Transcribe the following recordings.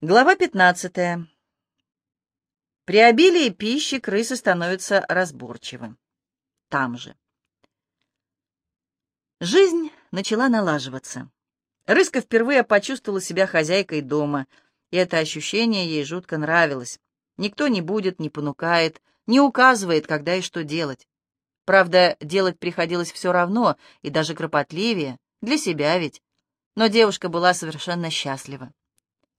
Глава 15. При обилии пищи крысы становятся разборчивы. Там же. Жизнь начала налаживаться. Рыска впервые почувствовала себя хозяйкой дома, и это ощущение ей жутко нравилось. Никто не будет, не понукает, не указывает, когда и что делать. Правда, делать приходилось все равно, и даже кропотливее, для себя ведь. Но девушка была совершенно счастлива.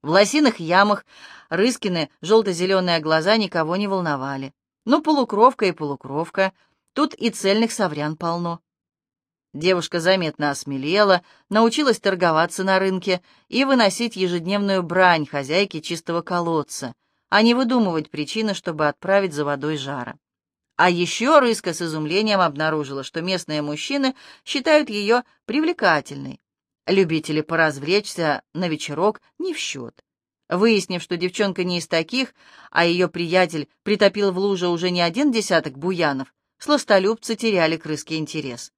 В лосиных ямах Рыскины желто-зеленые глаза никого не волновали. Ну, полукровка и полукровка, тут и цельных соврян полно. Девушка заметно осмелела, научилась торговаться на рынке и выносить ежедневную брань хозяйки чистого колодца, а не выдумывать причины, чтобы отправить за водой жара. А еще Рыска с изумлением обнаружила, что местные мужчины считают ее привлекательной, Любители поразвлечься на вечерок не в счет. Выяснив, что девчонка не из таких, а ее приятель притопил в луже уже не один десяток буянов, сластолюбцы теряли крыский интерес.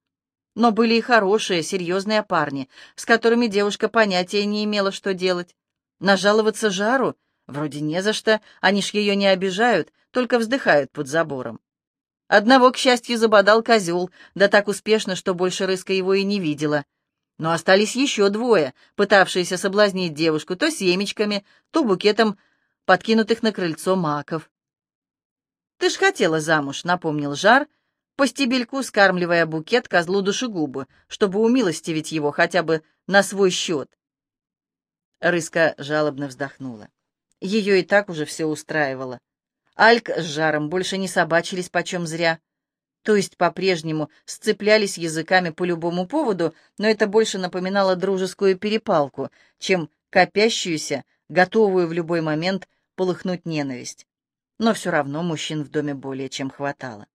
Но были и хорошие, серьезные парни, с которыми девушка понятия не имела, что делать. Нажаловаться жару? Вроде не за что, они ж ее не обижают, только вздыхают под забором. Одного, к счастью, забодал козел, да так успешно, что больше рыска его и не видела — но остались еще двое, пытавшиеся соблазнить девушку то семечками, то букетом подкинутых на крыльцо маков. «Ты ж хотела замуж», — напомнил Жар, по стебельку скармливая букет козлу душегубы, чтобы умилостивить его хотя бы на свой счет. Рыска жалобно вздохнула. Ее и так уже все устраивало. Альк с Жаром больше не собачились почем зря то есть по-прежнему сцеплялись языками по любому поводу, но это больше напоминало дружескую перепалку, чем копящуюся, готовую в любой момент полыхнуть ненависть. Но все равно мужчин в доме более чем хватало.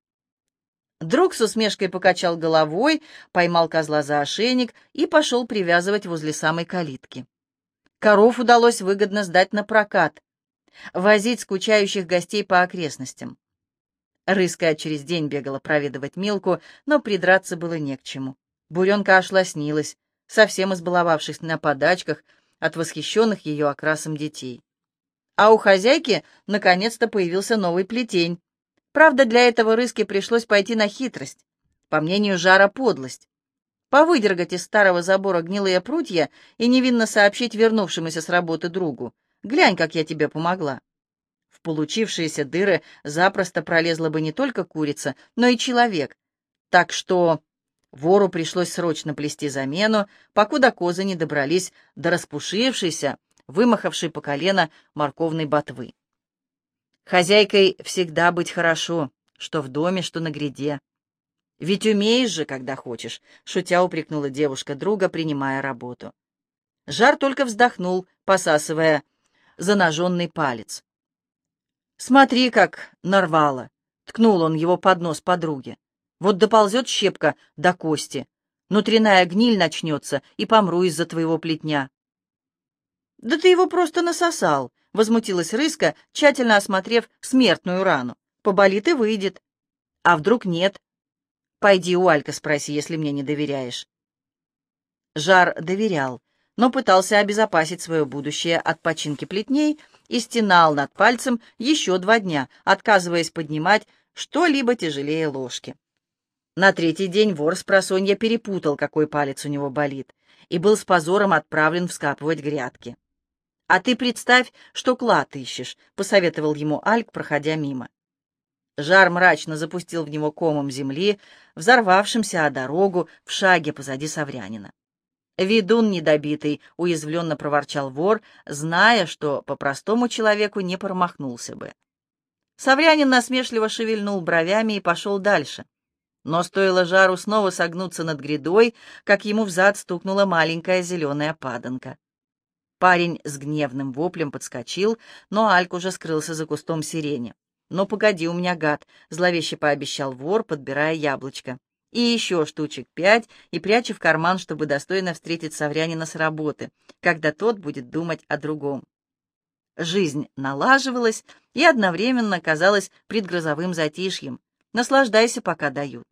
Друг с усмешкой покачал головой, поймал козла за ошейник и пошел привязывать возле самой калитки. Коров удалось выгодно сдать на прокат, возить скучающих гостей по окрестностям. Рыская через день бегала проведывать Милку, но придраться было не к чему. Буренка аж лоснилась, совсем избаловавшись на подачках от восхищенных ее окрасом детей. А у хозяйки наконец-то появился новый плетень. Правда, для этого Рыске пришлось пойти на хитрость. По мнению Жара, подлость. Повыдергать из старого забора гнилые прутья и невинно сообщить вернувшемуся с работы другу. «Глянь, как я тебе помогла». Получившиеся дыры запросто пролезла бы не только курица, но и человек. Так что вору пришлось срочно плести замену, покуда козы не добрались до распушившейся, вымахавшей по колено морковной ботвы. Хозяйкой всегда быть хорошо, что в доме, что на гряде. Ведь умеешь же, когда хочешь, шутя упрекнула девушка друга, принимая работу. Жар только вздохнул, посасывая заноженный палец. «Смотри, как нарвало!» — ткнул он его под нос подруге. «Вот доползет щепка до кости, внутренняя гниль начнется, и помру из-за твоего плетня». «Да ты его просто насосал!» — возмутилась Рыска, тщательно осмотрев смертную рану. «Поболит и выйдет». «А вдруг нет?» «Пойди у Алька спроси, если мне не доверяешь». Жар доверял, но пытался обезопасить свое будущее от починки плетней — и стенал над пальцем еще два дня, отказываясь поднимать что-либо тяжелее ложки. На третий день вор с просонья перепутал, какой палец у него болит, и был с позором отправлен вскапывать грядки. «А ты представь, что клад ищешь», — посоветовал ему Альк, проходя мимо. Жар мрачно запустил в него комом земли, взорвавшимся о дорогу в шаге позади Саврянина. «Ведун недобитый», — уязвленно проворчал вор, зная, что по простому человеку не промахнулся бы. Саврянин насмешливо шевельнул бровями и пошел дальше. Но стоило жару снова согнуться над грядой, как ему взад стукнула маленькая зеленая паданка. Парень с гневным воплем подскочил, но Альк уже скрылся за кустом сирени. «Ну, погоди у меня, гад!» — зловеще пообещал вор, подбирая яблочко и еще штучек пять, и прячу в карман, чтобы достойно встретить Саврянина с работы, когда тот будет думать о другом. Жизнь налаживалась и одновременно казалась предгрозовым затишьем. Наслаждайся, пока дают.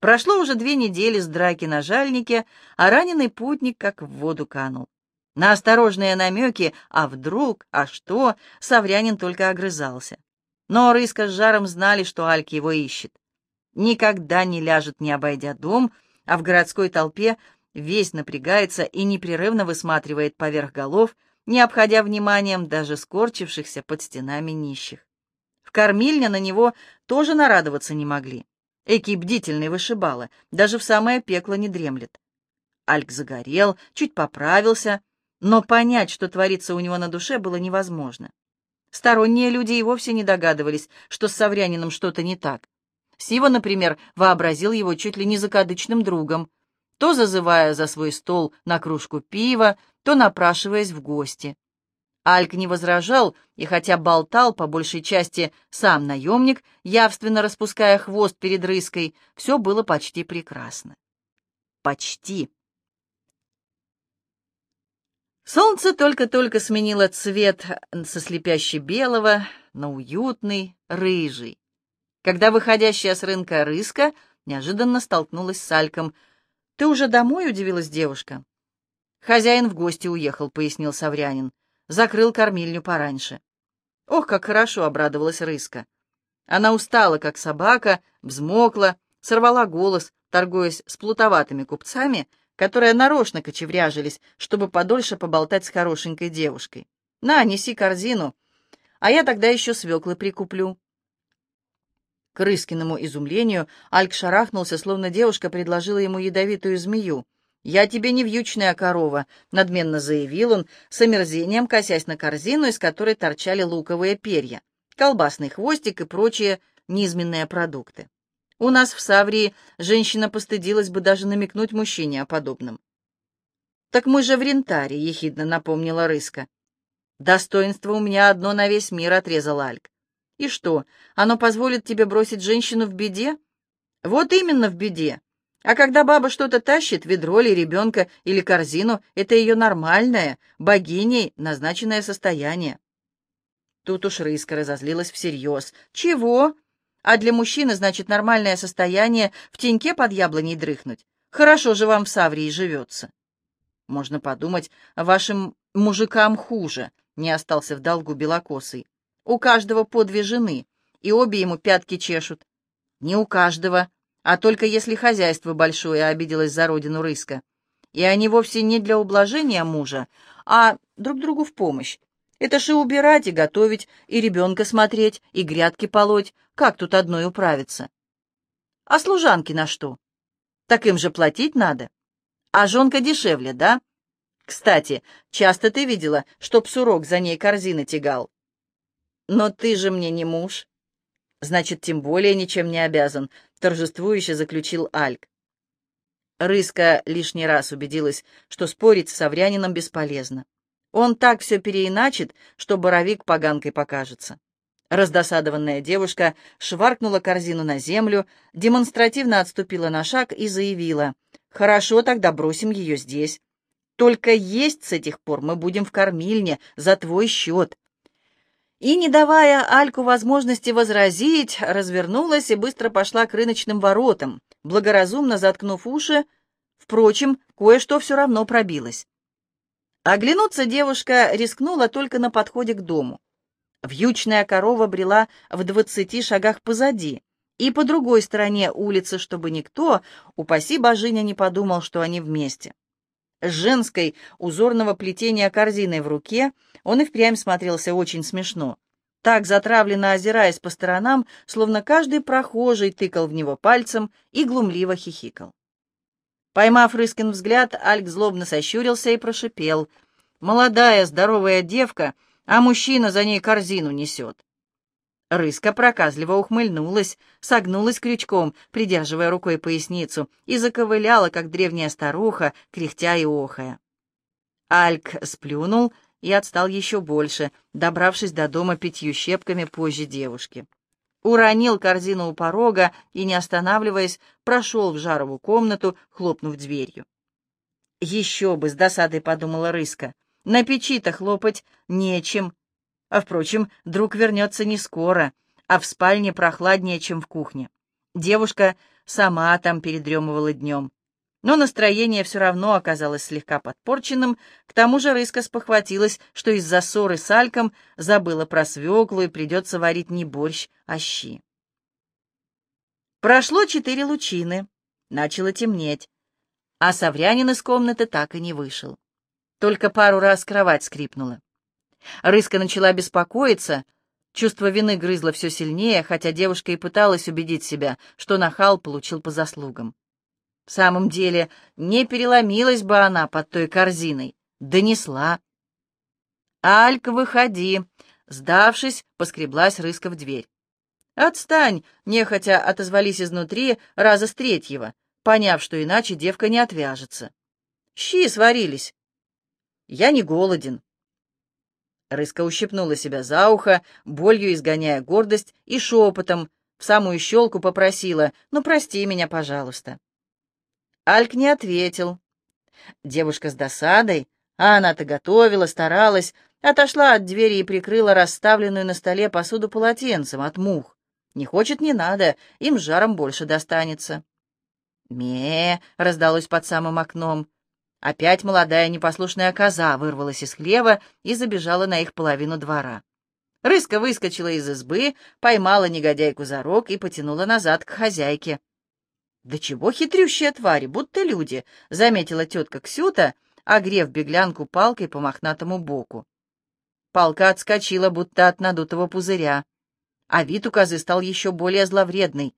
Прошло уже две недели с драки на жальнике, а раненый путник как в воду канул. На осторожные намеки «а вдруг?», «а что?» Саврянин только огрызался. Но Рыска с Жаром знали, что Альк его ищет. Никогда не ляжет, не обойдя дом, а в городской толпе весь напрягается и непрерывно высматривает поверх голов, не обходя вниманием даже скорчившихся под стенами нищих. В кормильне на него тоже нарадоваться не могли. Эки бдительный вышибала, даже в самое пекло не дремлет. Альк загорел, чуть поправился, но понять, что творится у него на душе, было невозможно. Сторонние люди и вовсе не догадывались, что с Саврянином что-то не так. Сива, например, вообразил его чуть ли не закадычным другом, то зазывая за свой стол на кружку пива, то напрашиваясь в гости. Альк не возражал, и хотя болтал, по большей части, сам наемник, явственно распуская хвост перед рыской, все было почти прекрасно. Почти. Солнце только-только сменило цвет со слепяще белого на уютный, рыжий. Когда выходящая с рынка рыска неожиданно столкнулась с Альком. «Ты уже домой?» — удивилась девушка. «Хозяин в гости уехал», — пояснил Саврянин. «Закрыл кормильню пораньше». «Ох, как хорошо!» — обрадовалась рыска. Она устала, как собака, взмокла, сорвала голос, торгуясь с плутоватыми купцами, которые нарочно кочевряжились, чтобы подольше поболтать с хорошенькой девушкой. «На, неси корзину, а я тогда еще свеклы прикуплю». К Рыскиному изумлению Альк шарахнулся, словно девушка предложила ему ядовитую змею. «Я тебе не вьючная корова», — надменно заявил он, с омерзением косясь на корзину, из которой торчали луковые перья, колбасный хвостик и прочие низменные продукты. У нас в Саврии женщина постыдилась бы даже намекнуть мужчине о подобном. «Так мы же в рентаре», — ехидно напомнила Рыска. «Достоинство у меня одно на весь мир», — отрезал Альк. «И что, оно позволит тебе бросить женщину в беде?» «Вот именно в беде. А когда баба что-то тащит, ведро или ребенка, или корзину, это ее нормальное, богиней назначенное состояние». Тут уж Рыска разозлилась всерьез. «Чего?» А для мужчины, значит, нормальное состояние в теньке под яблоней дрыхнуть. Хорошо же вам в Саврии живется. Можно подумать, вашим мужикам хуже, не остался в долгу белокосый. У каждого по две жены, и обе ему пятки чешут. Не у каждого, а только если хозяйство большое, обиделось за родину рыска. И они вовсе не для ублажения мужа, а друг другу в помощь. Это же убирать и готовить, и ребенка смотреть, и грядки полоть. Как тут одной управиться? А служанки на что? Так им же платить надо. А жонка дешевле, да? Кстати, часто ты видела, чтоб сурок за ней корзины тягал? Но ты же мне не муж. Значит, тем более ничем не обязан, торжествующе заключил Альк. Рыска лишний раз убедилась, что спорить с Саврянином бесполезно. Он так все переиначит, что боровик поганкой покажется. Раздосадованная девушка шваркнула корзину на землю, демонстративно отступила на шаг и заявила, «Хорошо, тогда бросим ее здесь. Только есть с этих пор мы будем в кормильне за твой счет». И, не давая Альку возможности возразить, развернулась и быстро пошла к рыночным воротам, благоразумно заткнув уши. Впрочем, кое-что все равно пробилось. Оглянуться девушка рискнула только на подходе к дому. Вьючная корова брела в двадцати шагах позади и по другой стороне улицы, чтобы никто, упаси божиня, не подумал, что они вместе. С женской узорного плетения корзиной в руке он и впрямь смотрелся очень смешно. Так затравленно озираясь по сторонам, словно каждый прохожий тыкал в него пальцем и глумливо хихикал. Поймав Рыскин взгляд, Альк злобно сощурился и прошипел. «Молодая, здоровая девка, а мужчина за ней корзину несет». Рыска проказливо ухмыльнулась, согнулась крючком, придерживая рукой поясницу, и заковыляла, как древняя старуха, кряхтя и охая. Альк сплюнул и отстал еще больше, добравшись до дома пятью щепками позже девушки уронил корзину у порога и, не останавливаясь, прошел в жаровую комнату, хлопнув дверью. «Еще бы!» — с досадой подумала Рыска. «На печи-то хлопать нечем. А, впрочем, друг вернется не скоро, а в спальне прохладнее, чем в кухне. Девушка сама там передремывала днем. Но настроение все равно оказалось слегка подпорченным, к тому же Рыска спохватилась, что из-за ссоры с Альком забыла про свеклу и придется варить не борщ, а щи. Прошло четыре лучины, начало темнеть, а Саврянин из комнаты так и не вышел. Только пару раз кровать скрипнула. Рыска начала беспокоиться, чувство вины грызло все сильнее, хотя девушка и пыталась убедить себя, что нахал получил по заслугам. В самом деле, не переломилась бы она под той корзиной, донесла. «Алька, выходи!» Сдавшись, поскреблась рыска в дверь. «Отстань!» — нехотя отозвались изнутри раза с третьего, поняв, что иначе девка не отвяжется. «Щи сварились!» «Я не голоден!» Рыска ущипнула себя за ухо, болью изгоняя гордость, и шепотом в самую щелку попросила «Ну, прости меня, пожалуйста». Альк не ответил. Девушка с досадой, а она-то готовила, старалась, отошла от двери и прикрыла расставленную на столе посуду полотенцем от мух. Не хочет, не надо, им жаром больше достанется. ме раздалось под самым окном. Опять молодая непослушная коза вырвалась из хлева и забежала на их половину двора. Рыска выскочила из избы, поймала негодяйку за рог и потянула назад к хозяйке. «Да чего хитрющие твари, будто люди!» — заметила тетка Ксюта, огрев беглянку палкой по мохнатому боку. Палка отскочила, будто от надутого пузыря, а вид у козы стал еще более зловредный.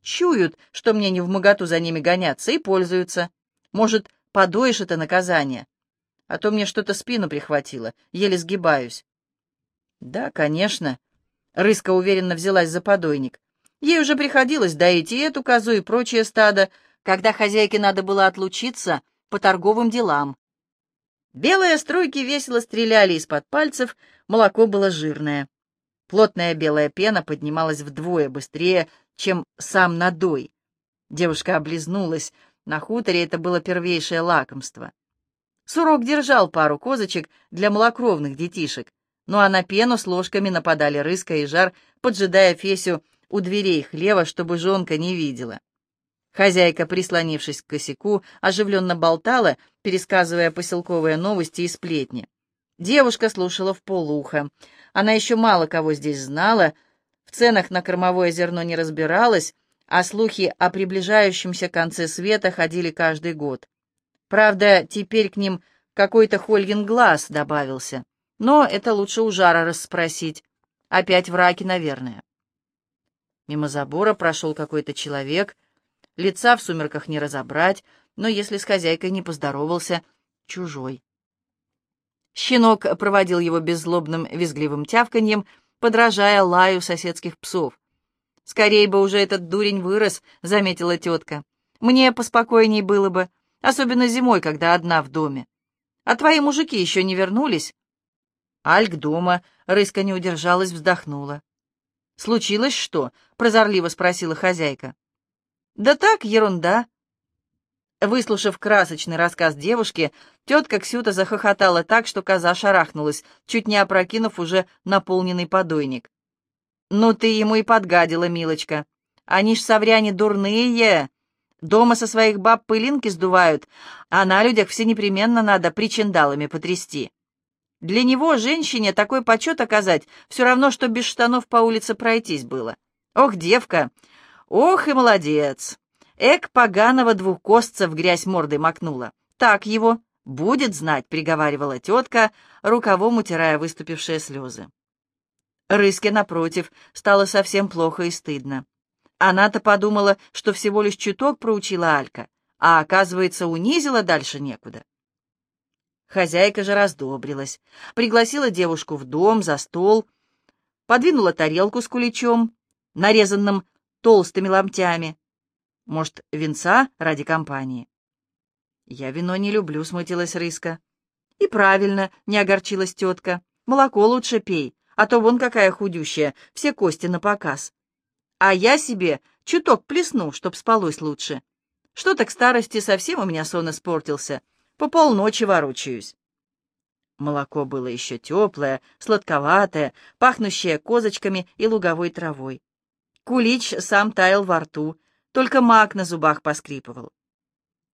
Чуют, что мне не в моготу за ними гоняться, и пользуются. Может, подоишь это наказание? А то мне что-то спину прихватило, еле сгибаюсь. Да, конечно. Рыска уверенно взялась за подойник. Ей уже приходилось доить и эту козу, и прочее стадо, когда хозяйке надо было отлучиться по торговым делам. Белые струйки весело стреляли из-под пальцев, молоко было жирное. Плотная белая пена поднималась вдвое быстрее, чем сам надой. Девушка облизнулась. На хуторе это было первейшее лакомство. Сурок держал пару козочек для малокровных детишек, ну а на пену с ложками нападали рыска и жар, поджидая Фесю у дверей хлева, чтобы жонка не видела. Хозяйка, прислонившись к косяку, оживленно болтала, пересказывая поселковые новости и сплетни. Девушка слушала в полуха. Она еще мало кого здесь знала, в ценах на кормовое зерно не разбиралась, а слухи о приближающемся конце света ходили каждый год. Правда, теперь к ним какой-то Хольгин глаз добавился. Но это лучше у Жара расспросить. Опять враки, наверное. Мимо забора прошел какой-то человек. Лица в сумерках не разобрать, но если с хозяйкой не поздоровался, чужой. Щенок проводил его беззлобным визгливым тявканьем, подражая лаю соседских псов. «Скорей бы уже этот дурень вырос», — заметила тетка. «Мне поспокойней было бы, особенно зимой, когда одна в доме. А твои мужики еще не вернулись?» Альк дома, рыска не удержалась, вздохнула. «Случилось что?» — прозорливо спросила хозяйка. «Да так, ерунда». Выслушав красочный рассказ девушки, тетка Ксюта захохотала так, что коза шарахнулась, чуть не опрокинув уже наполненный подойник. «Ну ты ему и подгадила, милочка. Они ж совряне дурные. Дома со своих баб пылинки сдувают, а на людях все непременно надо причиндалами потрясти. Для него, женщине, такой почет оказать, все равно, что без штанов по улице пройтись было. Ох, девка! Ох и молодец! Эк, поганого двухкостца в грязь мордой макнула. Так его, будет знать, — приговаривала тетка, рукавом утирая выступившие слезы. Рыске, напротив, стало совсем плохо и стыдно. Она-то подумала, что всего лишь чуток проучила Алька, а, оказывается, унизила дальше некуда. Хозяйка же раздобрилась, пригласила девушку в дом, за стол, подвинула тарелку с куличом, нарезанным толстыми ломтями. Может, венца ради компании? «Я вино не люблю», — смутилась Рыска. «И правильно», — не огорчилась тетка. «Молоко лучше пей, а то вон какая худющая, все кости на показ. А я себе чуток плесну, чтоб спалось лучше. Что-то к старости совсем у меня сон испортился. По полночи ворочаюсь. Молоко было еще теплое, сладковатое, пахнущее козочками и луговой травой. Кулич сам таял во рту, только мак на зубах поскрипывал.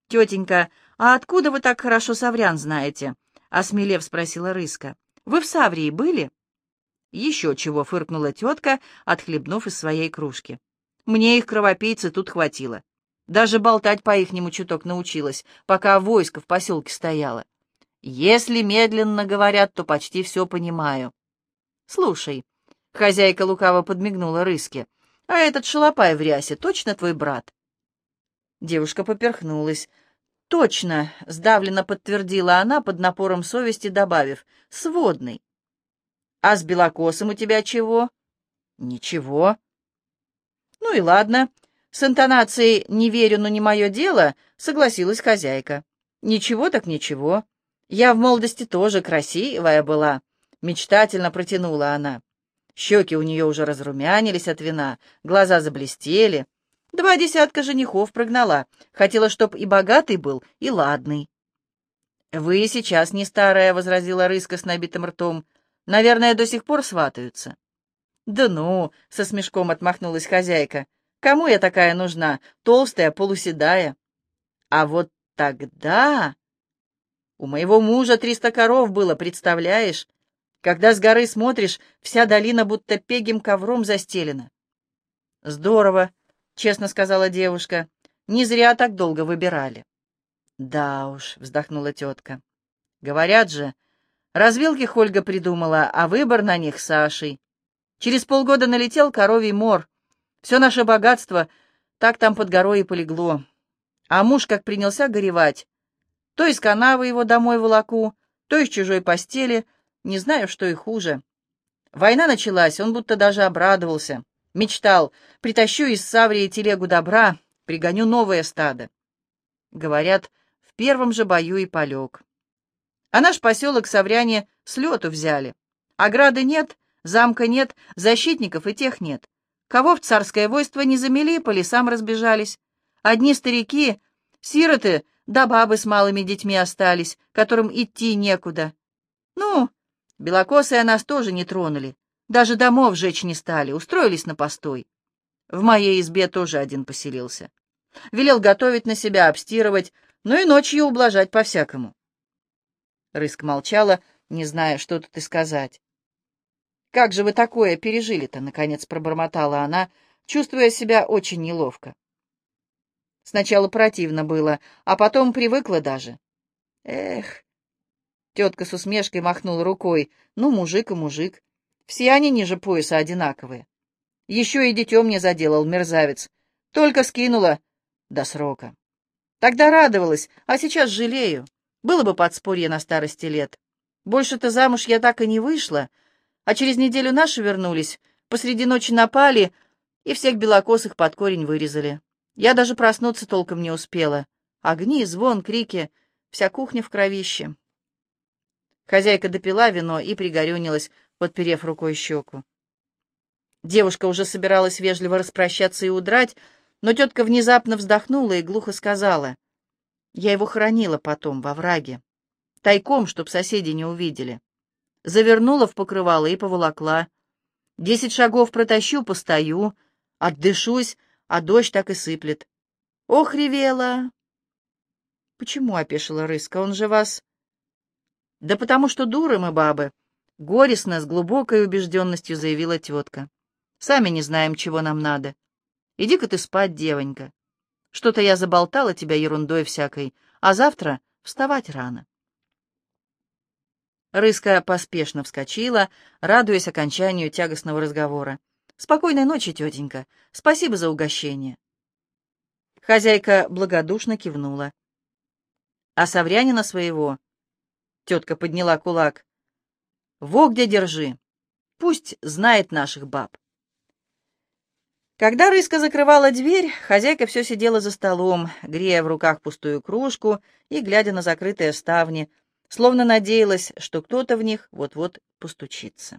«Тетенька, а откуда вы так хорошо Саврян знаете?» — осмелев спросила Рыска. «Вы в Саврии были?» «Еще чего», — фыркнула тетка, отхлебнув из своей кружки. «Мне их кровопийцы тут хватило. Даже болтать по-ихнему чуток научилась, пока войско в поселке стояло. Если медленно говорят, то почти все понимаю. Слушай, хозяйка лукаво подмигнула Рыске, а этот шалопай в рясе точно твой брат? Девушка поперхнулась. «Точно!» — сдавленно подтвердила она, под напором совести добавив. «Сводный». «А с белокосом у тебя чего?» «Ничего». «Ну и ладно. С интонацией «не верю, но не мое дело» согласилась хозяйка. «Ничего так ничего. Я в молодости тоже красивая была», — мечтательно протянула она. Щеки у нее уже разрумянились от вина, глаза заблестели. Два десятка женихов прогнала. Хотела, чтоб и богатый был, и ладный. «Вы сейчас не старая», — возразила Рыска с набитым ртом. «Наверное, до сих пор сватаются». «Да ну!» — со смешком отмахнулась хозяйка. Кому я такая нужна? Толстая, полуседая. А вот тогда... У моего мужа триста коров было, представляешь? Когда с горы смотришь, вся долина будто пегим ковром застелена. Здорово, честно сказала девушка. Не зря так долго выбирали. Да уж, вздохнула тетка. Говорят же, развилки Хольга придумала, а выбор на них Сашей. Через полгода налетел коровий мор. Все наше богатство так там под горой и полегло. А муж как принялся горевать. То из канавы его домой волоку, то из чужой постели, не знаю, что и хуже. Война началась, он будто даже обрадовался. Мечтал, притащу из Саврии телегу добра, пригоню новое стадо. Говорят, в первом же бою и полег. А наш поселок Савряне с лету взяли. Ограды нет, замка нет, защитников и тех нет. Кого в царское войство не замели, по лесам разбежались. Одни старики, сироты да бабы с малыми детьми остались, которым идти некуда. Ну, белокосые нас тоже не тронули. Даже домов жечь не стали, устроились на постой. В моей избе тоже один поселился. Велел готовить на себя, обстирывать, но и ночью ублажать по-всякому. Рыск молчала, не зная, что тут и сказать. «Как же вы такое пережили-то?» — наконец пробормотала она, чувствуя себя очень неловко. Сначала противно было, а потом привыкла даже. Эх! Тетка с усмешкой махнула рукой. Ну, мужик и мужик. Все они ниже пояса одинаковые. Еще и дитё мне заделал, мерзавец. Только скинула до срока. Тогда радовалась, а сейчас жалею. Было бы подспорье на старости лет. Больше-то замуж я так и не вышла, а через неделю наши вернулись, посреди ночи напали и всех белокосых под корень вырезали. Я даже проснуться толком не успела. Огни, звон, крики, вся кухня в кровище. Хозяйка допила вино и пригорюнилась, подперев рукой щеку. Девушка уже собиралась вежливо распрощаться и удрать, но тетка внезапно вздохнула и глухо сказала. Я его хоронила потом, во враге. Тайком, чтоб соседи не увидели завернула в покрывало и поволокла. Десять шагов протащу, постою, отдышусь, а дождь так и сыплет. Ох, ревела! Почему опешила рыска? Он же вас... Да потому что дуры мы, бабы, — горестно, с глубокой убежденностью заявила тетка. Сами не знаем, чего нам надо. Иди-ка ты спать, девонька. Что-то я заболтала тебя ерундой всякой, а завтра вставать рано. Рыска поспешно вскочила, радуясь окончанию тягостного разговора. «Спокойной ночи, тетенька. Спасибо за угощение». Хозяйка благодушно кивнула. «А Саврянина своего?» Тетка подняла кулак. «Во где держи. Пусть знает наших баб». Когда Рыска закрывала дверь, хозяйка все сидела за столом, грея в руках пустую кружку и глядя на закрытые ставни, словно надеялась, что кто-то в них вот-вот постучится.